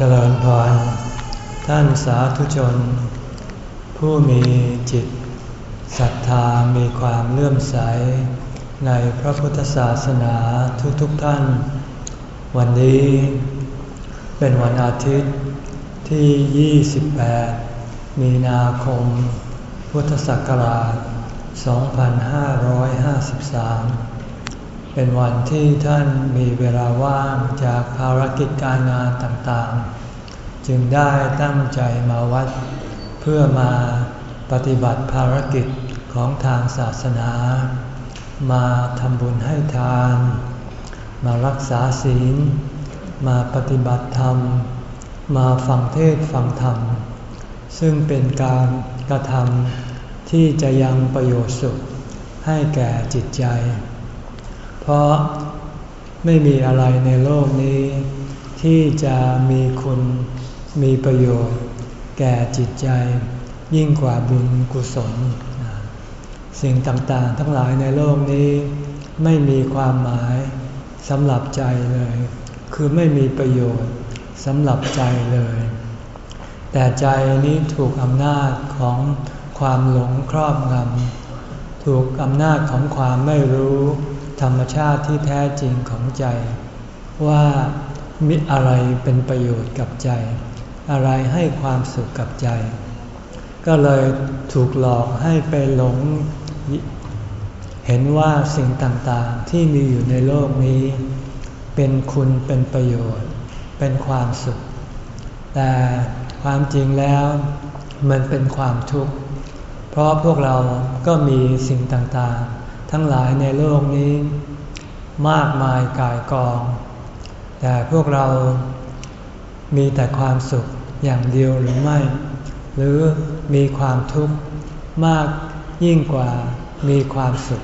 เจริญพร ท่านสาธุชน ผู้มีจิตศรัทธามีความเลื่อมใส ในพระพุทธศาสนาทุกๆทท่าน วันนี้เป็นวันอาทิตย์ที่ 28 มีนาคม พุทธศักราช 2553 เป็นวันที่ท่านมีเวลาว่างจากภารกิจการงานต่างๆ จึงได้ตั้งใจมาวัด เพื่อมาปฏิบัติภารกิจของทางศาสนา มาทำบุญให้ทาน มารักษาศีล มาปฏิบัติธรรม มาฟังเทศฟังธรรม ซึ่งเป็นการกระทำที่จะยังประโยชน์สุขให้แก่จิตใจ เพราะไม่มีอะไรในโลกนี้ ที่จะมีคุณมีประโยชน์แก่จิตใจ ยิ่งกว่าบุญกุศล สิ่งต่างๆ ทั้งหลายในโลกนี้ ไม่มีความหมายสำหรับใจเลย คือไม่มีประโยชน์สำหรับใจเลย แต่ใจนี้ถูกอำนาจของความหลงครอบงำถูกอำนาจของความไม่รู้ ธรรมชาติที่แท้จริงของใจ ว่ามิอะไรเป็นประโยชน์กับใจ อะไรให้ความสุขกับใจ ก็เลยถูกหลอกให้ไปหลงเห็นว่าสิ่งต่างๆที่มีอยู่ในโลกนี้ เป็นคุณเป็นประโยชน์ เป็นความสุข แต่ความจริงแล้วมันเป็นความทุกข์ เพราะพวกเราก็มีสิ่งต่างๆ ทั้งหลายในโลกนี้ มากมายกายกอง แต่พวกเรามีแต่ความสุขอย่างเดียวหรือไม่ หรือมีความทุกข์มากยิ่งกว่ามีความสุข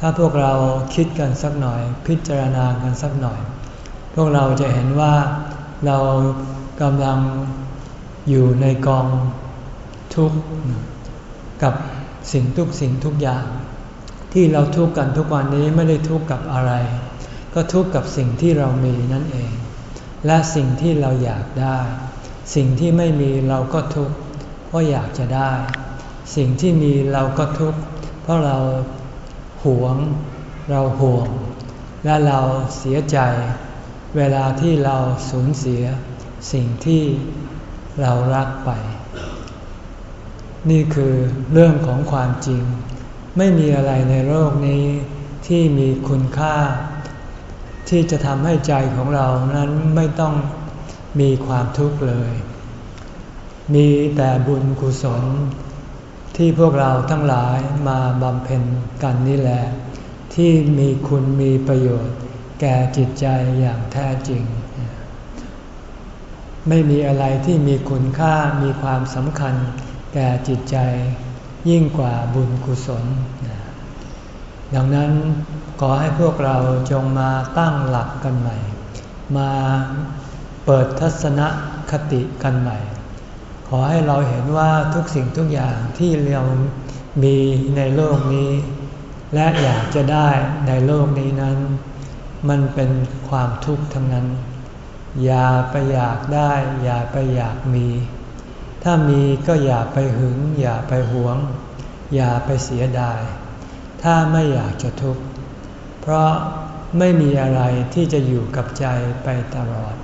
ถ้าพวกเราคิดกันสักหน่อย พิจารณากันสักหน่อย พวกเราจะเห็นว่าเรากำลังอยู่ในกองทุกข์กับสิ่งทุกสิ่งทุกอย่าง ที่เราทุกข์กันทุกวันนี้ไม่ได้ทุกข์กับอะไร ก็ทุกข์กับสิ่งที่เรามีนั่นเอง และสิ่งที่เราอยากได้ สิ่งที่ไม่มีเราก็ทุกข์เพราะอยากจะได้ สิ่งที่มีเราก็ทุกข์เพราะเราหวง เราห่วง และเราเสียใจ เวลาที่เราสูญเสีย สิ่งที่เรารักไป นี่คือเรื่องของความจริง ไม่มีอะไรในโลกนี้ที่มีคุณค่า ที่จะทำให้ใจของเรานั้นไม่ต้องมีความทุกข์เลย มีแต่บุญกุศล ที่พวกเราทั้งหลายมาบำเพ็ญกันนี่แหละ ที่มีคุณมีประโยชน์ แก่จิตใจอย่างแท้จริง ไม่มีอะไรที่มีคุณค่ามีความสำคัญ แก่จิตใจ ยิ่งกว่าบุญกุศล ดังนั้นขอให้พวกเราจงมาตั้งหลักกันใหม่ มาเปิดทัศนคติกันใหม่ ขอให้เราเห็นว่าทุกสิ่งทุกอย่างที่เรามีในโลกนี้ และอยากจะได้ในโลกนี้นั้น มันเป็นความทุกข์ทั้งนั้น อย่าไปอยากได้ อย่าไปอยากมี ถ้ามีก็อย่าไปหึง อย่าไปหวง อย่าไปเสียดาย ถ้าไม่อยากจะทุกข์เพราะไม่มีอะไรที่จะอยู่กับใจไปตลอด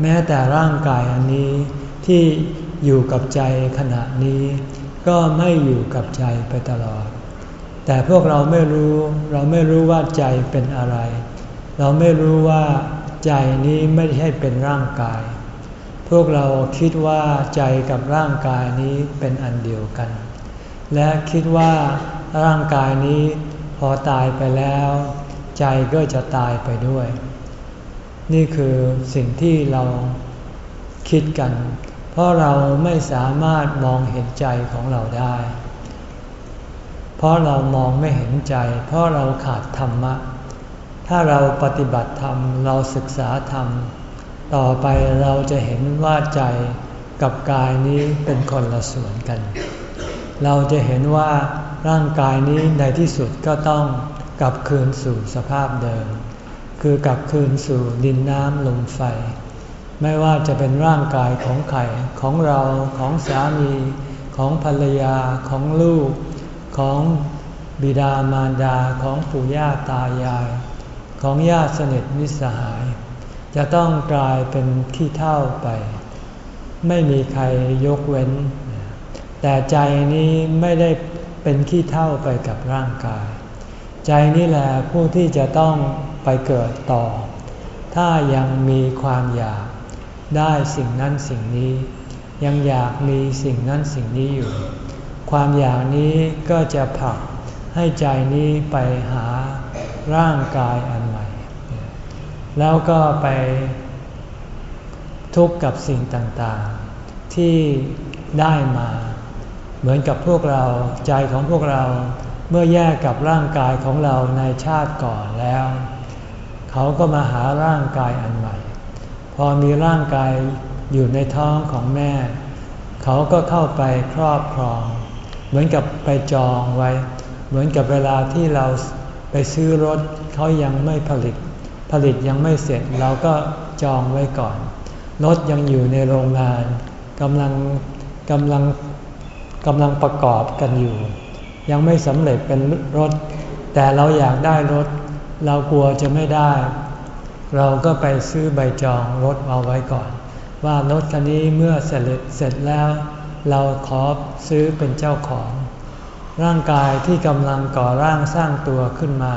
แม้แต่ร่างกายอันนี้ที่อยู่กับใจขณะนี้ ก็ไม่อยู่กับใจไปตลอด แต่พวกเราไม่รู้เราไม่รู้ว่าใจเป็นอะไร เราไม่รู้ว่าใจนี้ไม่ใช่เป็นร่างกาย พวกเราคิดว่าใจกับร่างกายนี้เป็นอันเดียวกัน และคิดว่าร่างกายนี้พอตายไปแล้ว ใจก็จะตายไปด้วย นี่คือสิ่งที่เราคิดกัน เพราะเราไม่สามารถมองเห็นใจของเราได้ เพราะเรามองไม่เห็นใจ เพราะเราขาดธรรมะ ถ้าเราปฏิบัติธรรม เราศึกษาธรรม ต่อไปเราจะเห็นว่าใจกับกายนี้เป็นคนละส่วนกัน เราจะเห็นว่าร่างกายนี้ในที่สุดก็ต้องกลับคืนสู่สภาพเดิม คือกลับคืนสู่ดินน้ำลมไฟ ไม่ว่าจะเป็นร่างกายของใครของเราของสามี ของภรรยาของลูก ของบิดามารดาของปู่ย่าตายาย ของญาติสนิทมิสหาย จะต้องกลายเป็นขี้เท่าไป ไม่มีใครยกเว้น แต่ใจนี้ไม่ได้เป็นขี้เท่าไปกับร่างกาย ใจนี่แหละผู้ที่จะต้องไปเกิดต่อ ถ้ายังมีความอยากได้สิ่งนั้นสิ่งนี้ ยังอยากมีสิ่งนั้นสิ่งนี้อยู่ ความอยากนี้ก็จะผลักให้ใจนี้ไปหาร่างกายอัน แล้วก็ไปทุกข์กับสิ่งต่างๆ ที่ได้มา เหมือนกับพวกเราใจของพวกเราเมื่อแยกกับร่างกายของเราในชาติก่อนแล้ว เขาก็มาหาร่างกายอันใหม่ พอมีร่างกายอยู่ในท้องของแม่ เขาก็เข้าไปครอบครอง เหมือนกับไปจองไว้ เหมือนกับเวลาที่เราไปซื้อรถเขายังไม่ผลิต ผลิตยังไม่เสร็จเราก็จองไว้ก่อน รถยังอยู่ในโรงงานกำลังกำลังกำลังประกอบกันอยู่ ยังไม่สำเร็จเป็นรถ แต่เราอยากได้รถ เรากลัวจะไม่ได้ เราก็ไปซื้อใบจองรถเอาไว้ก่อน ว่ารถคันนี้เมื่อเสร็จเสร็จแล้ว เราขอซื้อเป็นเจ้าของ ร่างกายที่กำลังก่อร่างสร้างตัวขึ้นมา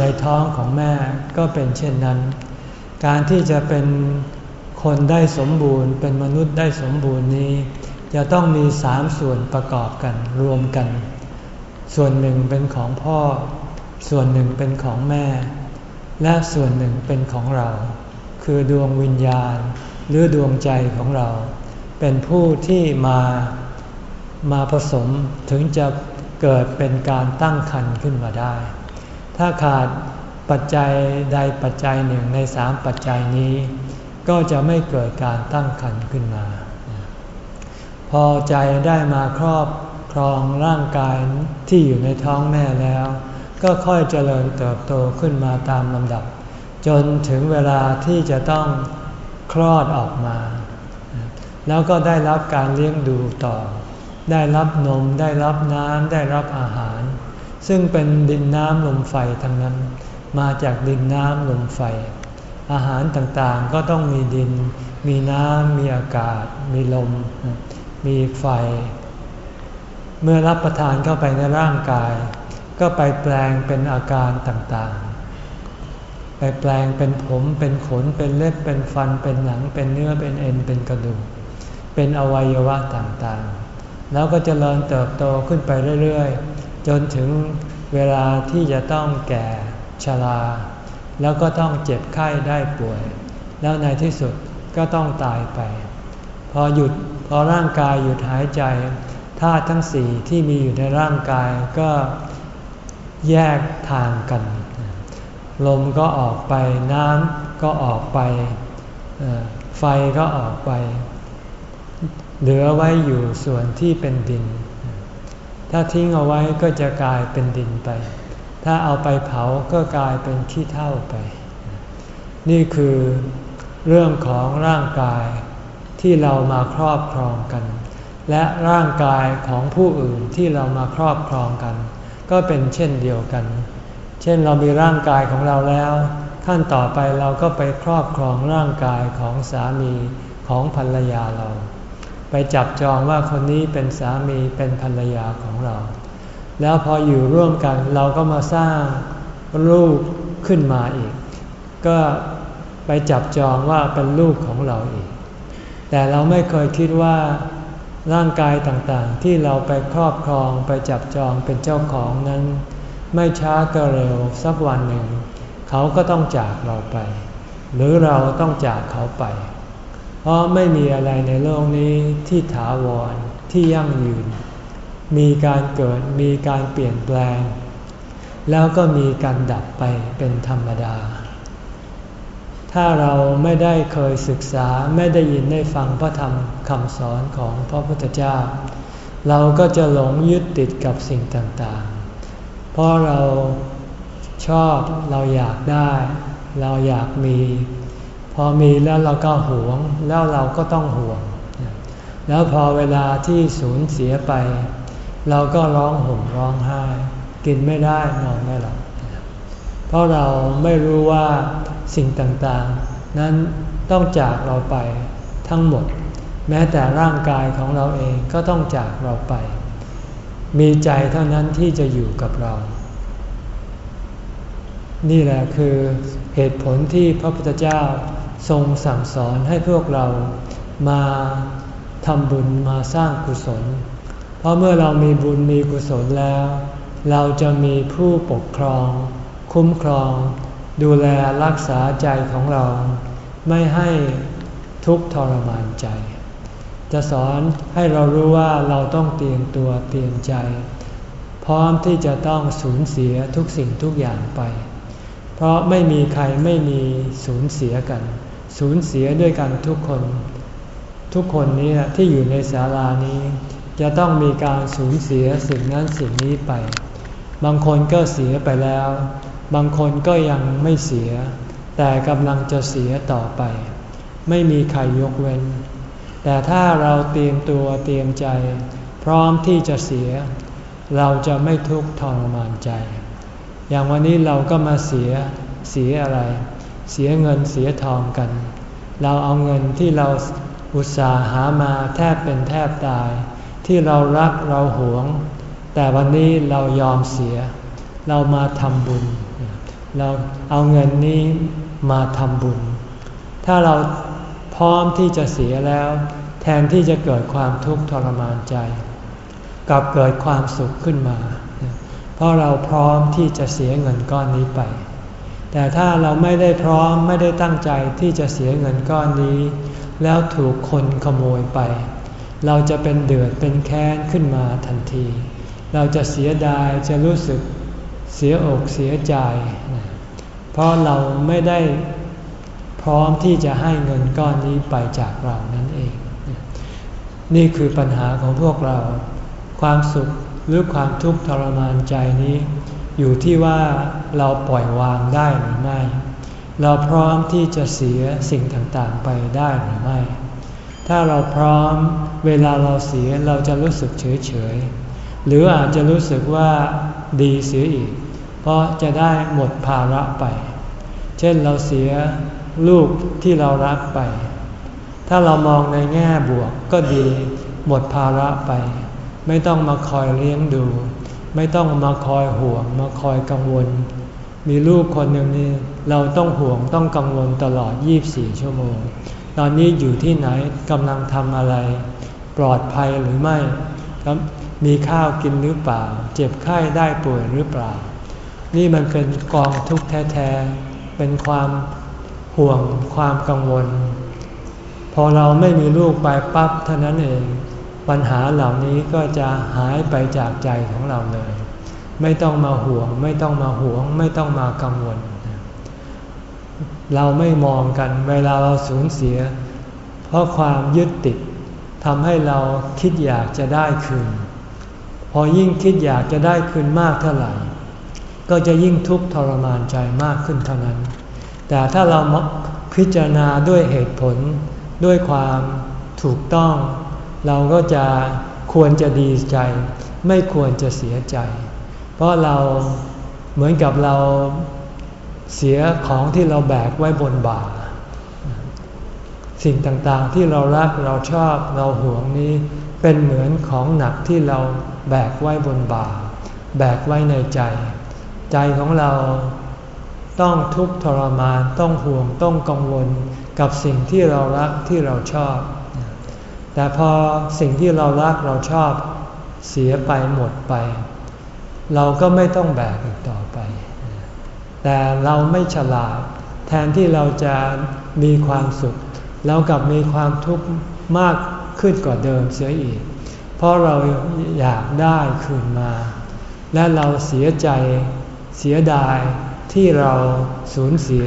ในท้องของแม่ก็เป็นเช่นนั้น การที่จะเป็นคนได้สมบูรณ์ เป็นมนุษย์ได้สมบูรณ์นี้ จะต้องมีสามส่วนประกอบกันรวมกัน ส่วนหนึ่งเป็นของพ่อ ส่วนหนึ่งเป็นของแม่ และส่วนหนึ่งเป็นของเรา คือดวงวิญญาณ หรือดวงใจของเรา เป็นผู้ที่มามาผสมถึงจะเกิดเป็นการตั้งคันขึ้นมาได้ ถ้าขาดปัจจัยใดปัจจัยหนึ่งในสามปัจจัยนี้ ก็จะไม่เกิดการตั้งคันขึ้นมา พอใจได้มาครอบครองร่างกายที่อยู่ในท้องแม่แล้ว ก็ค่อยเจริญเติบโตขึ้นมาตามลำดับ จนถึงเวลาที่จะต้องคลอดออกมา แล้วก็ได้รับการเลี้ยงดูต่อ ได้รับนมได้รับน้ำได้รับอาหาร ซึ่งเป็นดินน้ำลมไฟทั้งนั้น มาจากดินน้ำลมไฟ อาหารต่างๆก็ต้องมีดิน มีน้ำมีอากาศ มีลม มีไฟ เมื่อรับประทานเข้าไปในร่างกาย ก็ไปแปลงเป็นอาการต่างๆ ไปแปลงเป็นผมเป็นขนเป็นเล็บเป็นฟันเป็นหนัง เป็นเนื้อเป็นเอ็นเป็นกระดูก เป็นอวัยวะต่างๆ แล้วก็จเจริญเติบโตขึ้นไปเรื่อยๆ จนถึงเวลาที่จะต้องแก่ชรา แล้วก็ต้องเจ็บไข้ได้ป่วย แล้วในที่สุดก็ต้องตายไป พอหยุดพอร่างกายหยุดหายใจธาตุทั้งสี่ที่มีอยู่ในร่างกายก็แยกทางกัน ลมก็ออกไปน้ำก็ออกไป ไฟก็ออกไป เหลือไว้อยู่ส่วนที่เป็นดิน ถ้าทิ้งเอาไว้ก็จะกลายเป็นดินไป ถ้าเอาไปเผาก็กลายเป็นขี้เท่าไป นี่คือเรื่องของร่างกายที่เรามาครอบครองกัน และร่างกายของผู้อื่นที่เรามาครอบครองกัน ก็เป็นเช่นเดียวกัน เช่นเรามีร่างกายของเราแล้ว ขั้นต่อไปเราก็ไปครอบครองร่างกายของสามีของภรรยาเรา ไปจับจองว่าคนนี้เป็นสามีเป็นภรรยาของเรา แล้วพออยู่ร่วมกันเราก็มาสร้างลูกขึ้นมาอีก ก็ไปจับจองว่าเป็นลูกของเราอีก แต่เราไม่เคยคิดว่าร่างกายต่างๆ ที่เราไปครอบครองไปจับจองเป็นเจ้าของนั้น ไม่ช้าก็เร็วสักวันหนึ่ง เขาก็ต้องจากเราไป หรือเราต้องจากเขาไป เพราะไม่มีอะไรในโลกนี้ที่ถาวรที่ยั่งยืน มีการเกิดมีการเปลี่ยนแปลง แล้วก็มีการดับไปเป็นธรรมดา ถ้าเราไม่ได้เคยศึกษาไม่ได้ยินได้ฟังพระธรรมคำสอนของพระพุทธเจ้า เราก็จะหลงยึดติดกับสิ่งต่างๆ เพราะเราชอบเราอยากได้ เราอยากมี พอมีแล้วเราก็หวง แล้วเราก็ต้องห่วง แล้วพอเวลาที่สูญเสียไป เราก็ร้องห่มร้องไห้ กินไม่ได้นอนไม่หลับเพราะเราไม่รู้ว่าสิ่งต่างๆ นั้นต้องจากเราไปทั้งหมด แม้แต่ร่างกายของเราเองก็ต้องจากเราไป มีใจเท่านั้นที่จะอยู่กับเรา นี่แหละคือเหตุผลที่พระพุทธเจ้า ทรงสั่งสอนให้พวกเรามาทำบุญมาสร้างกุศล เพราะเมื่อเรามีบุญมีกุศลแล้ว เราจะมีผู้ปกครอง คุ้มครอง ดูแลรักษาใจของเรา ไม่ให้ทุกข์ทรมานใจ จะสอนให้เรารู้ว่าเราต้องเตรียมตัวเตรียมใจ พร้อมที่จะต้องสูญเสียทุกสิ่งทุกอย่างไป เพราะไม่มีใครไม่มีสูญเสียกัน สูญเสียด้วยกันทุกคน ทุกคนนี้ที่อยู่ในศาลานี้ จะต้องมีการสูญเสียสิ่งนั้นสิ่งนี้ไป บางคนก็เสียไปแล้ว บางคนก็ยังไม่เสีย แต่กำลังจะเสียต่อไป ไม่มีใครยกเว้น แต่ถ้าเราเตรียมตัวเตรียมใจ พร้อมที่จะเสีย เราจะไม่ทุกข์ทรมานใจ อย่างวันนี้เราก็มาเสียเสียอะไร เสียเงินเสียทองกัน เราเอาเงินที่เราอุตสาหามาแทบเป็นแทบตาย ที่เรารักเราหวง แต่วันนี้เรายอมเสีย เรามาทำบุญ เราเอาเงินนี้มาทำบุญ ถ้าเราพร้อมที่จะเสียแล้ว แทนที่จะเกิดความทุกข์ทรมานใจ กลับเกิดความสุขขึ้นมา เพราะเราพร้อมที่จะเสียเงินก้อนนี้ไป แต่ถ้าเราไม่ได้พร้อมไม่ได้ตั้งใจที่จะเสียเงินก้อนนี้ แล้วถูกคนขโมยไป เราจะเป็นเดือดเป็นแค้นขึ้นมาทันที เราจะเสียดายจะรู้สึกเสียอกเสียใจ เพราะเราไม่ได้พร้อมที่จะให้เงินก้อนนี้ไปจากเรานั่นเอง นี่คือปัญหาของพวกเรา ความสุขหรือความทุกข์ทรมานใจนี้ อยู่ที่ว่าเราปล่อยวางได้หรือไม่ เราพร้อมที่จะเสียสิ่งต่างๆไปได้หรือไม่ ถ้าเราพร้อมเวลาเราเสียเราจะรู้สึกเฉยๆ หรืออาจจะรู้สึกว่าดีเสียอีก เพราะจะได้หมดภาระไป เช่นเราเสียลูกที่เรารักไป ถ้าเรามองในแง่บวกก็ดีหมดภาระไป ไม่ต้องมาคอยเลี้ยงดู ไม่ต้องมาคอยห่วงมาคอยกังวล มีลูกคนหนึ่งนี่เราต้องห่วงต้องกังวลตลอด 24 ชั่วโมง ตอนนี้อยู่ที่ไหนกำลังทำอะไร ปลอดภัยหรือไม่มีข้าวกินหรือเปล่า เจ็บไข้ได้ป่วยหรือเปล่า นี่มันเป็นกองทุกข์แท้ๆ เป็นความห่วงความกังวล พอเราไม่มีลูกไปปั๊บเท่านั้นเอง ปัญหาเหล่านี้ก็จะหายไปจากใจของเราเลย ไม่ต้องมาห่วง ไม่ต้องมาห่วง ไม่ต้องมากังวล เราไม่มองกันเวลาเราสูญเสีย เพราะความยึดติดทำให้เราคิดอยากจะได้คืน พอยิ่งคิดอยากจะได้คืนมากเท่าไหร่ ก็จะยิ่งทุกข์ทรมานใจมากขึ้นเท่านั้น แต่ถ้าเราพิจารณาด้วยเหตุผลด้วยความถูกต้อง เราก็จะควรจะดีใจ ไม่ควรจะเสียใจ เพราะเราเหมือนกับเราเสียของที่เราแบกไว้บนบ่า สิ่งต่างๆที่เรารักเราชอบเราหวงนี้ เป็นเหมือนของหนักที่เราแบกไว้บนบ่า แบกไว้ในใจ ใจของเราต้องทุกข์ทรมานต้องห่วงต้องกังวลกับสิ่งที่เรารักที่เราชอบ แต่พอสิ่งที่เรารักเราชอบเสียไปหมดไป เราก็ไม่ต้องแบกอีกต่อไป แต่เราไม่ฉลาด แทนที่เราจะมีความสุขเรากลับมีความทุกข์มากขึ้นกว่าเดิมเสียอีก เพราะเราอยากได้คืนมา และเราเสียใจเสียดายที่เราสูญเสีย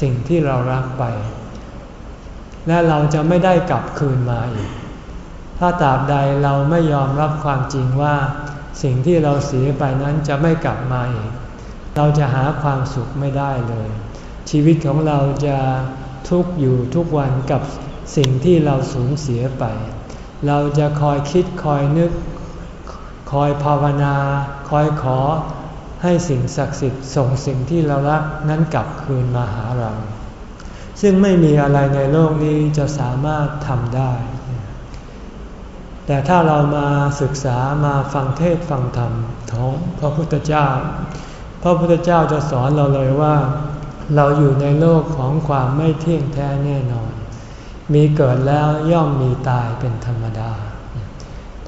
สิ่งที่เรารักไป และเราจะไม่ได้กลับคืนมาอีก ถ้าตราบใดเราไม่ยอมรับความจริงว่า สิ่งที่เราเสียไปนั้นจะไม่กลับมาอีก เราจะหาความสุขไม่ได้เลย ชีวิตของเราจะทุกอยู่ทุกวันกับสิ่งที่เราสูญเสียไป เราจะคอยคิดคอยนึก คอยภาวนา คอยขอให้สิ่งศักดิ์สิทธิ์ส่งสิ่งที่เรารักนั้นกลับคืนมาหาเรา ซึ่งไม่มีอะไรในโลกนี้จะสามารถทำได้ แต่ถ้าเรามาศึกษามาฟังเทศฟังธรรมของพระพุทธเจ้า พระพุทธเจ้าจะสอนเราเลยว่า เราอยู่ในโลกของความไม่เที่ยงแท้แน่นอน มีเกิดแล้วย่อมมีตายเป็นธรรมดา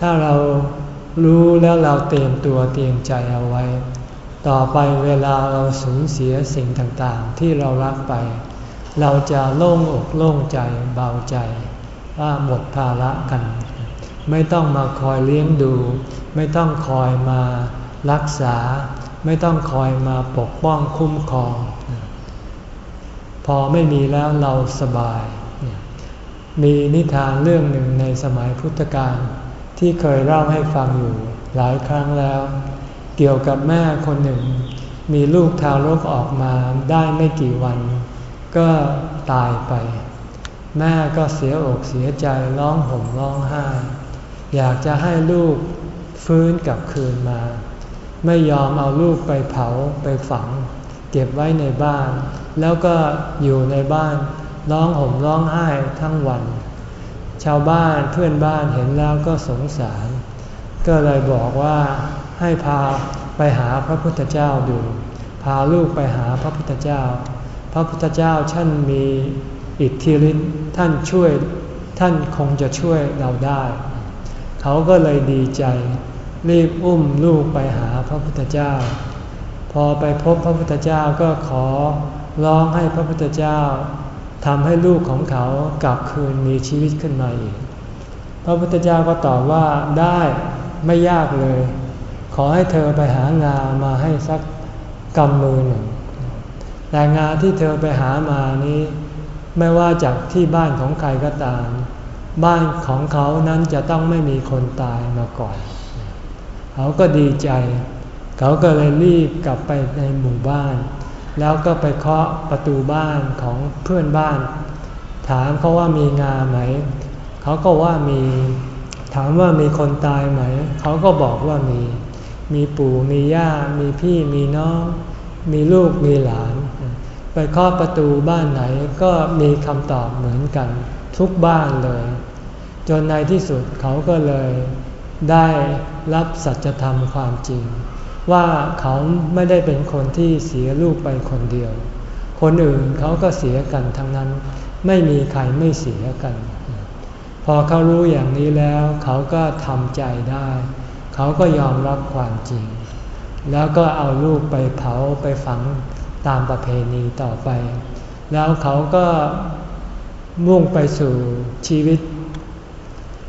ถ้าเรารู้แล้วเราเตรียมตัวเตรียมใจเอาไว้ ต่อไปเวลาเราสูญเสียสิ่งต่างๆ ที่เรารักไป เราจะโล่งอกโล่งใจเบาใจ ว่าหมดภาระกัน ไม่ต้องมาคอยเลี้ยงดู ไม่ต้องคอยมารักษา ไม่ต้องคอยมาปกป้องคุ้มครอง พอไม่มีแล้วเราสบาย มีนิทานเรื่องหนึ่งในสมัยพุทธกาลที่เคยเล่าให้ฟังอยู่หลายครั้งแล้ว เกี่ยวกับแม่คนหนึ่ง มีลูกทารกออกมาได้ไม่กี่วัน ก็ตายไป แม่ก็เสียอกเสียใจร้องห่มร้องไห้ อยากจะให้ลูกฟื้นกลับคืนมา ไม่ยอมเอาลูกไปเผาไปฝัง เก็บไว้ในบ้าน แล้วก็อยู่ในบ้านร้องห่มร้องไห้ทั้งวัน ชาวบ้านเพื่อนบ้านเห็นแล้วก็สงสาร ก็เลยบอกว่าให้พาไปหาพระพุทธเจ้าดู พาลูกไปหาพระพุทธเจ้า พระพุทธเจ้าท่านมีอิทธิฤทธิ์ท่านช่วยท่านคงจะช่วยเราได้ เขาก็เลยดีใจ รีบอุ้มลูกไปหาพระพุทธเจ้า พอไปพบพระพุทธเจ้าก็ขอร้องให้พระพุทธเจ้าทำให้ลูกของเขากลับคืนมีชีวิตขึ้นมาอีก พระพุทธเจ้าก็ตอบว่าได้ไม่ยากเลย ขอให้เธอไปหางามาให้สักกำมือหนึ่ง แต่งานที่เธอไปหามานี้ ไม่ว่าจากที่บ้านของใครก็ตาม บ้านของเขานั้นจะต้องไม่มีคนตายมาก่อน เขาก็ดีใจ เขาก็เลยรีบกลับไปในหมู่บ้าน แล้วก็ไปเคาะประตูบ้านของเพื่อนบ้าน ถามเขาว่ามีงาไหม เขาก็ว่ามีถามว่ามีคนตายไหม เขาก็บอกว่ามี มีปู่มีย่า มีพี่มีน้อง มีลูกมีหลาน ไปเคาะประตูบ้านไหนก็มีคำตอบเหมือนกัน ทุกบ้านเลย จนในที่สุดเขาก็เลยได้รับสัจธรรมความจริง ว่าเขาไม่ได้เป็นคนที่เสียลูกไปคนเดียว คนอื่นเขาก็เสียกันทั้งนั้น ไม่มีใครไม่เสียกัน พอเขารู้อย่างนี้แล้วเขาก็ทำใจได้ เขาก็ยอมรับความจริง แล้วก็เอาลูกไปเผาไปฝัง ตามประเพณีต่อไป แล้วเขาก็มุ่งไปสู่ชีวิต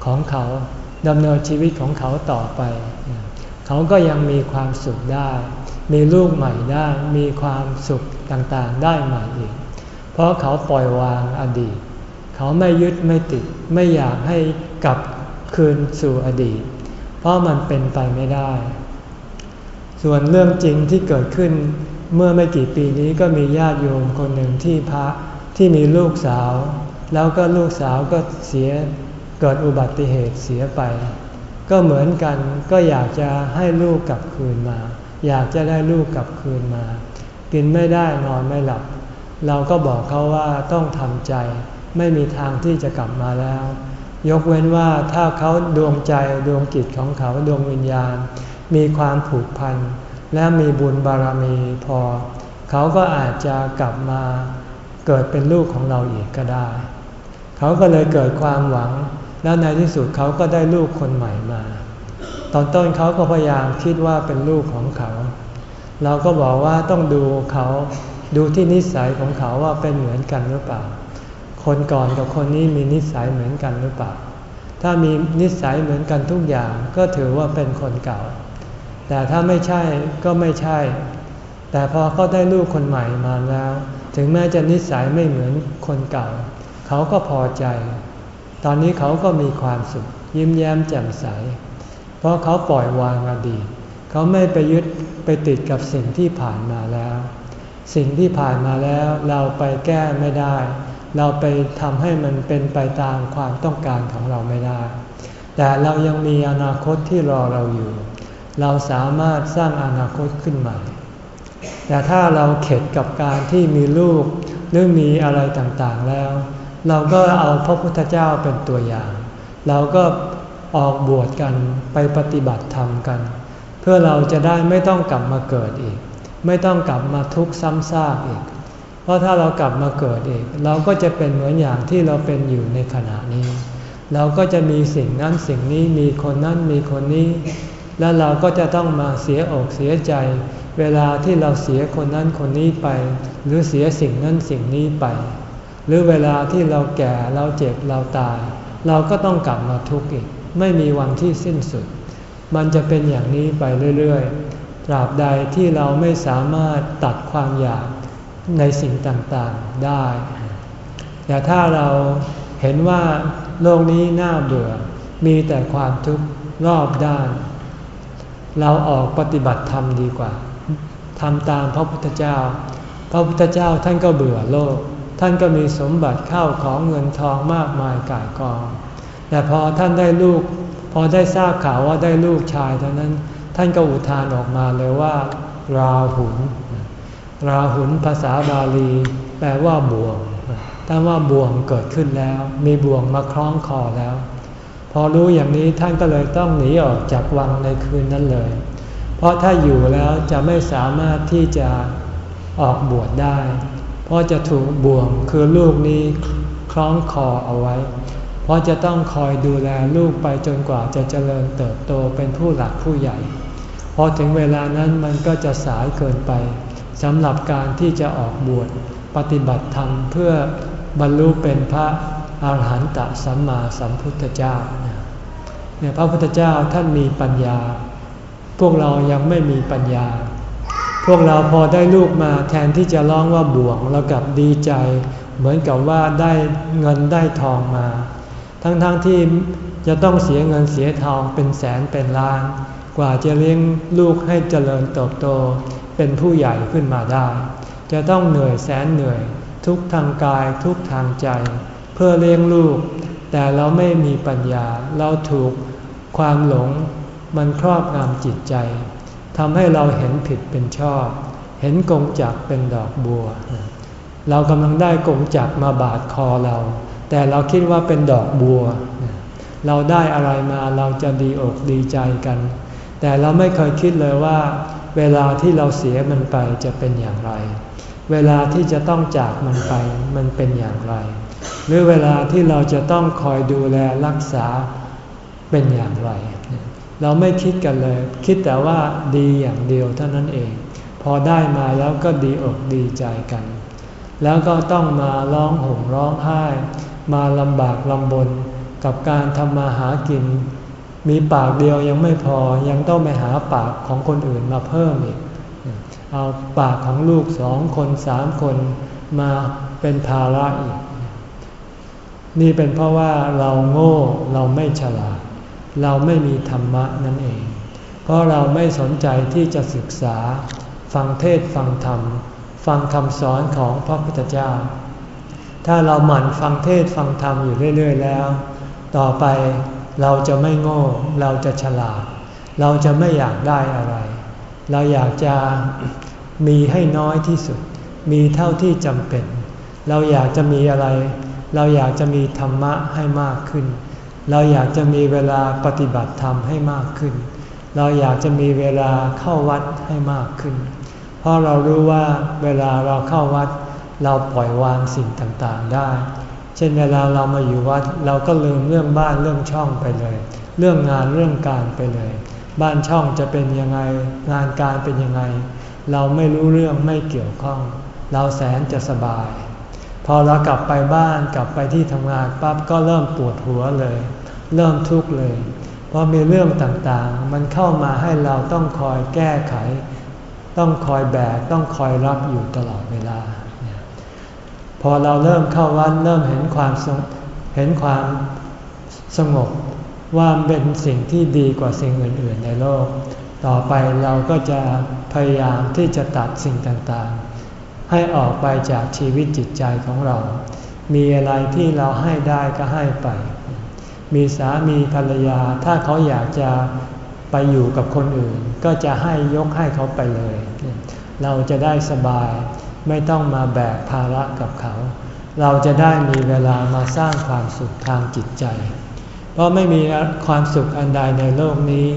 ของเขาดำเนินชีวิตของเขาต่อไป เขาก็ยังมีความสุขได้ มีลูกใหม่ได้ มีความสุขต่างๆได้ใหม่อีก เพราะเขาปล่อยวางอดีต เขาไม่ยึดไม่ติด ไม่อยากให้กลับคืนสู่อดีต เพราะมันเป็นไปไม่ได้ ส่วนเรื่องจริงที่เกิดขึ้น เมื่อไม่กี่ปีนี้ก็มีญาติโยมคนหนึ่งที่พระที่มีลูกสาว แล้วก็ลูกสาวก็เสียเกิดอุบัติเหตุเสียไป ก็เหมือนกันก็อยากจะให้ลูกกลับคืนมา อยากจะได้ลูกกลับคืนมา กินไม่ได้นอนไม่หลับ เราก็บอกเขาว่าต้องทำใจ ไม่มีทางที่จะกลับมาแล้ว ยกเว้นว่าถ้าเขาดวงใจดวงจิตของเขาดวงวิญญาณ มีความผูกพัน และมีบุญบารมีพอ เขาก็อาจจะกลับมาเกิดเป็นลูกของเราอีกก็ได้ เขาก็เลยเกิดความหวัง แล้วในที่สุดเขาก็ได้ลูกคนใหม่มา ตอนต้นเขาก็พยายามคิดว่าเป็นลูกของเขา เราก็บอกว่าต้องดูเขาดูที่นิสัยของเขาว่าเป็นเหมือนกันหรือเปล่า คนก่อนกับคนนี้มีนิสัยเหมือนกันหรือเปล่า ถ้ามีนิสัยเหมือนกันทุกอย่างก็ถือว่าเป็นคนเก่า แต่ถ้าไม่ใช่ก็ไม่ใช่ แต่พอเขาได้ลูกคนใหม่มาแล้ว ถึงแม้จะนิสัยไม่เหมือนคนเก่า เขาก็พอใจ ตอนนี้เขาก็มีความสุข ยิ้มแย้มแจ่มใส เพราะเขาปล่อยวางอดีต เขาไม่ไปยึดไปติดกับสิ่งที่ผ่านมาแล้ว สิ่งที่ผ่านมาแล้วเราไปแก้ไม่ได้ เราไปทำให้มันเป็นไปตามความต้องการของเราไม่ได้ แต่เรายังมีอนาคตที่รอเราอยู่ เราสามารถสร้างอนาคตขึ้นใหม่ แต่ถ้าเราเข็ดกับการที่มีลูกหรือมีอะไรต่างๆแล้ว เราก็เอาพระพุทธเจ้าเป็นตัวอย่าง เราก็ออกบวชกันไปปฏิบัติธรรมกัน เพื่อเราจะได้ไม่ต้องกลับมาเกิดอีก ไม่ต้องกลับมาทุกข์ซ้ำซากอีก เพราะถ้าเรากลับมาเกิดอีก เราก็จะเป็นเหมือนอย่างที่เราเป็นอยู่ในขณะนี้ เราก็จะมีสิ่งนั้นสิ่งนี้มีคนนั้นมีคนนี้ แล้วเราก็จะต้องมาเสียอกเสียใจ เวลาที่เราเสียคนนั้นคนนี้ไป หรือเสียสิ่งนั้นสิ่งนี้ไป หรือเวลาที่เราแก่เราเจ็บเราตาย เราก็ต้องกลับมาทุกข์อีก ไม่มีวันที่สิ้นสุด มันจะเป็นอย่างนี้ไปเรื่อยๆ ตราบใดที่เราไม่สามารถตัดความอยากในสิ่งต่างๆได้ แต่ถ้าเราเห็นว่าโลกนี้น่าเบื่อ มีแต่ความทุกข์รอบด้าน เราออกปฏิบัติธรรมดีกว่าทำตามพระพุทธเจ้า พระพุทธเจ้าท่านก็เบื่อโลก ท่านก็มีสมบัติเข้าของเงินทองมากมายกายกอง แต่พอท่านได้ลูก พอได้ทราบข่าวว่าได้ลูกชายเท่านั้น ท่านก็อุทานออกมาเลยว่า ราหุนราหุนภาษาบาลี แปลว่าบ่วงถ้าว่าบ่วงเกิดขึ้นแล้ว มีบ่วงมาคล้องคอแล้ว พอรู้อย่างนี้ท่านก็เลยต้องหนีออกจากวังในคืนนั้นเลย เพราะถ้าอยู่แล้วจะไม่สามารถที่จะออกบวชได้ เพราะจะถูกบ่วงคือลูกนี้คล้องคอเอาไว้ เพราะจะต้องคอยดูแลลูกไปจนกว่าจะเจริญเติบโตเป็นผู้หลักผู้ใหญ่ พอถึงเวลานั้นมันก็จะสายเกินไปสำหรับการที่จะออกบวชปฏิบัติธรรมเพื่อบรรลุเป็นพระ อาหารหันตสัมมาสัมพุทธเจ้าเนี่ยพระพุทธเจ้าท่านมีปัญญา พวกเรายังไม่มีปัญญา พวกเราพอได้ลูกมาแทนที่จะร้องว่าบ่วงแล้วกับดีใจ เหมือนกับว่าได้เงินได้ทองมา ทั้งๆทที่จะต้องเสียเงินเสียทองเป็นแสนเป็นล้าน กว่าจะเลี้ยงลูกให้เจริญเติบโตเป็นผู้ใหญ่ขึ้นมาได้ จะต้องเหนื่อยแสนเหนื่อย ทุกทางกายทุกทางใจ พื่อเลี้ยงลูก แต่เราไม่มีปัญญา เราถูกความหลงมันครอบงำจิตใจทำให้เราเห็นผิดเป็นชอบ เห็นกงจักเป็นดอกบัว เรากำลังได้กงจักมาบาดคอเรา แต่เราคิดว่าเป็นดอกบัว เราได้อะไรมาเราจะดีอกดีใจกัน แต่เราไม่เคยคิดเลยว่า เวลาที่เราเสียมันไปจะเป็นอย่างไร เวลาที่จะต้องจากมันไปมันเป็นอย่างไร หรือเวลาที่เราจะต้องคอยดูแลรักษาเป็นอย่างไร เราไม่คิดกันเลย คิดแต่ว่าดีอย่างเดียวเท่านั้นเอง พอได้มาแล้วก็ดีอกดีใจกัน แล้วก็ต้องมาร้องห่มร้องไห้ มาลำบากลำบนกับการทำมาหากิน มีปากเดียวยังไม่พอยังต้องไปหาปากของคนอื่นมาเพิ่มอีก เอาปากของลูกสองคนสามคนมาเป็นภาระอีก นี่เป็นเพราะว่าเราโง่เราไม่ฉลาด เราไม่มีธรรมะนั่นเอง เพราะเราไม่สนใจที่จะศึกษา ฟังเทศฟังธรรม ฟังคำสอนของพระพุทธเจ้า ถ้าเราหมั่นฟังเทศฟังธรรมอยู่เรื่อย ๆ แล้ว ต่อไปเราจะไม่โง่ เราจะฉลาด เราจะไม่อยากได้อะไร เราอยากจะมีให้น้อยที่สุด มีเท่าที่จำเป็น เราอยากจะมีอะไร เราอยากจะมีธรรมะให้มากขึ้น เราอยากจะมีเวลาปฏิบัติธรรมให้มากขึ้น เราอยากจะมีเวลาเข้าวัดให้มากขึ้น เพราะเรารู้ว่าเวลาเราเข้าวัด เราปล่อยวางสิ่งต่างๆได้ เช่นเวลาเรามาอยู่วัด เราก็ลืมเรื่องบ้านเรื่องช่องไปเลย เรื่องงานเรื่องการไปเลย บ้านช่องจะเป็นยังไงงานการเป็นยังไง เราไม่รู้เรื่องไม่เกี่ยวข้อง เราแสนจะสบาย พอเรากลับไปบ้านกลับไปที่ทำงานปั๊บก็เริ่มปวดหัวเลย เริ่มทุกข์เลย เพราะมีเรื่องต่างๆ มันเข้ามาให้เราต้องคอยแก้ไข ต้องคอยแบกต้องคอยรับอยู่ตลอดเวลา พอเราเริ่มเข้าวัดเริ่มเห็นความเห็นความสงบว่าเป็นสิ่งที่ดีกว่าสิ่งอื่น ๆ ในโลก ต่อไปเราก็จะพยายามที่จะตัดสิ่งต่างๆ ให้ออกไปจากชีวิตจิตใจของเรา มีอะไรที่เราให้ได้ก็ให้ไป มีสามีภรรยาถ้าเขาอยากจะไปอยู่กับคนอื่น ก็จะให้ยกให้เขาไปเลย เราจะได้สบาย ไม่ต้องมาแบกภาระกับเขา เราจะได้มีเวลามาสร้างความสุขทางจิตใจ เพราะไม่มีความสุขอันใดในโลกนี้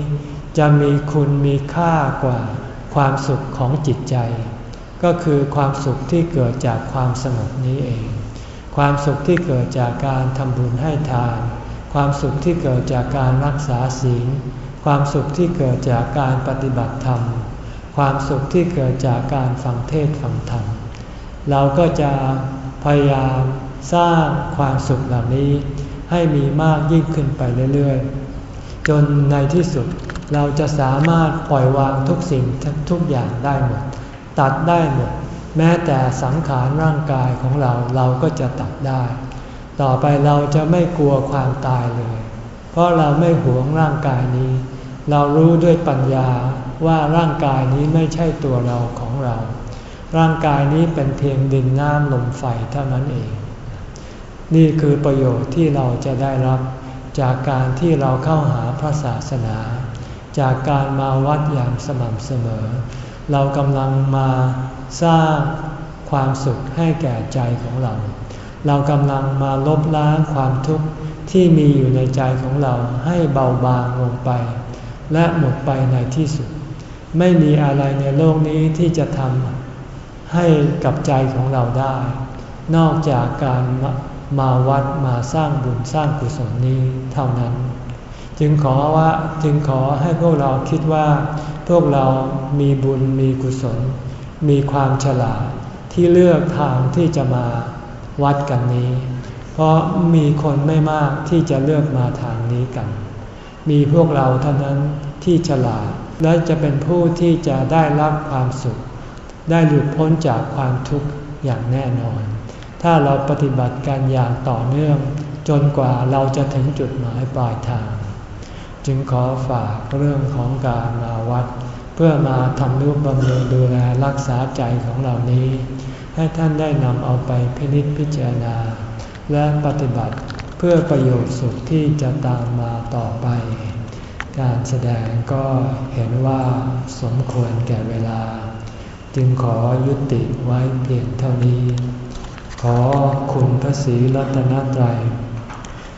จะมีคุณมีค่ากว่าความสุขของจิตใจ ก็คือความสุขที่เกิดจากความสงบนี้เอง ความสุขที่เกิดจากการทำบุญให้ทาน ความสุขที่เกิดจากการรักษาศีล ความสุขที่เกิดจากการปฏิบัติธรรม ความสุขที่เกิดจากการฟังเทศฟังธรรม เราก็จะพยายามสร้างความสุขเหล่านี้ให้มีมากยิ่งขึ้นไปเรื่อยๆ จนในที่สุดเราจะสามารถปล่อยวางทุกสิ่งทุกอย่างได้หมด ตัดได้หมด แม้แต่สังขารร่างกายของเราเราก็จะตัดได้ ต่อไปเราจะไม่กลัวความตายเลย เพราะเราไม่หวงร่างกายนี้ เรารู้ด้วยปัญญาว่าร่างกายนี้ไม่ใช่ตัวเราของเรา ร่างกายนี้เป็นเพียงดินน้ำลมไฟเท่านั้นเอง นี่คือประโยชน์ที่เราจะได้รับจากการที่เราเข้าหาพระศาสนา จากการมาวัดอย่างสม่ำเสมอ เรากำลังมาสร้างความสุขให้แก่ใจของเรา เรากำลังมาลบล้างความทุกข์ที่มีอยู่ในใจของเราให้เบาบางลงไป และหมดไปในที่สุด ไม่มีอะไรในโลกนี้ที่จะทำให้กับใจของเราได้ นอกจากการมาวัดมาสร้างบุญสร้างกุศลนี้เท่านั้น จึงขอว่าจึงขอให้พวกเราคิดว่า พวกเรามีบุญมีกุศล มีความฉลาดที่เลือกทางที่จะมาวัดกันนี้ เพราะมีคนไม่มากที่จะเลือกมาทางนี้กัน มีพวกเราเท่านั้นที่ฉลาดและจะเป็นผู้ที่จะได้รับความสุข ได้หลุดพ้นจากความทุกข์อย่างแน่นอน ถ้าเราปฏิบัติการอย่างต่อเนื่อง จนกว่าเราจะถึงจุดหมายปลายทาง จึงขอฝากเรื่องของการมาวัด เพื่อมาทำนุบำรุงดูแลรักษาใจของเหล่านี้ ให้ท่านได้นำเอาไปพินิจพิจารณา และปฏิบัติเพื่อประโยชน์สุขที่จะตามมาต่อไป การแสดงก็เห็นว่าสมควรแก่เวลา จึงขอยุติไว้เพียงเท่านี้ ขอคุณพระศรีรัตนตรัย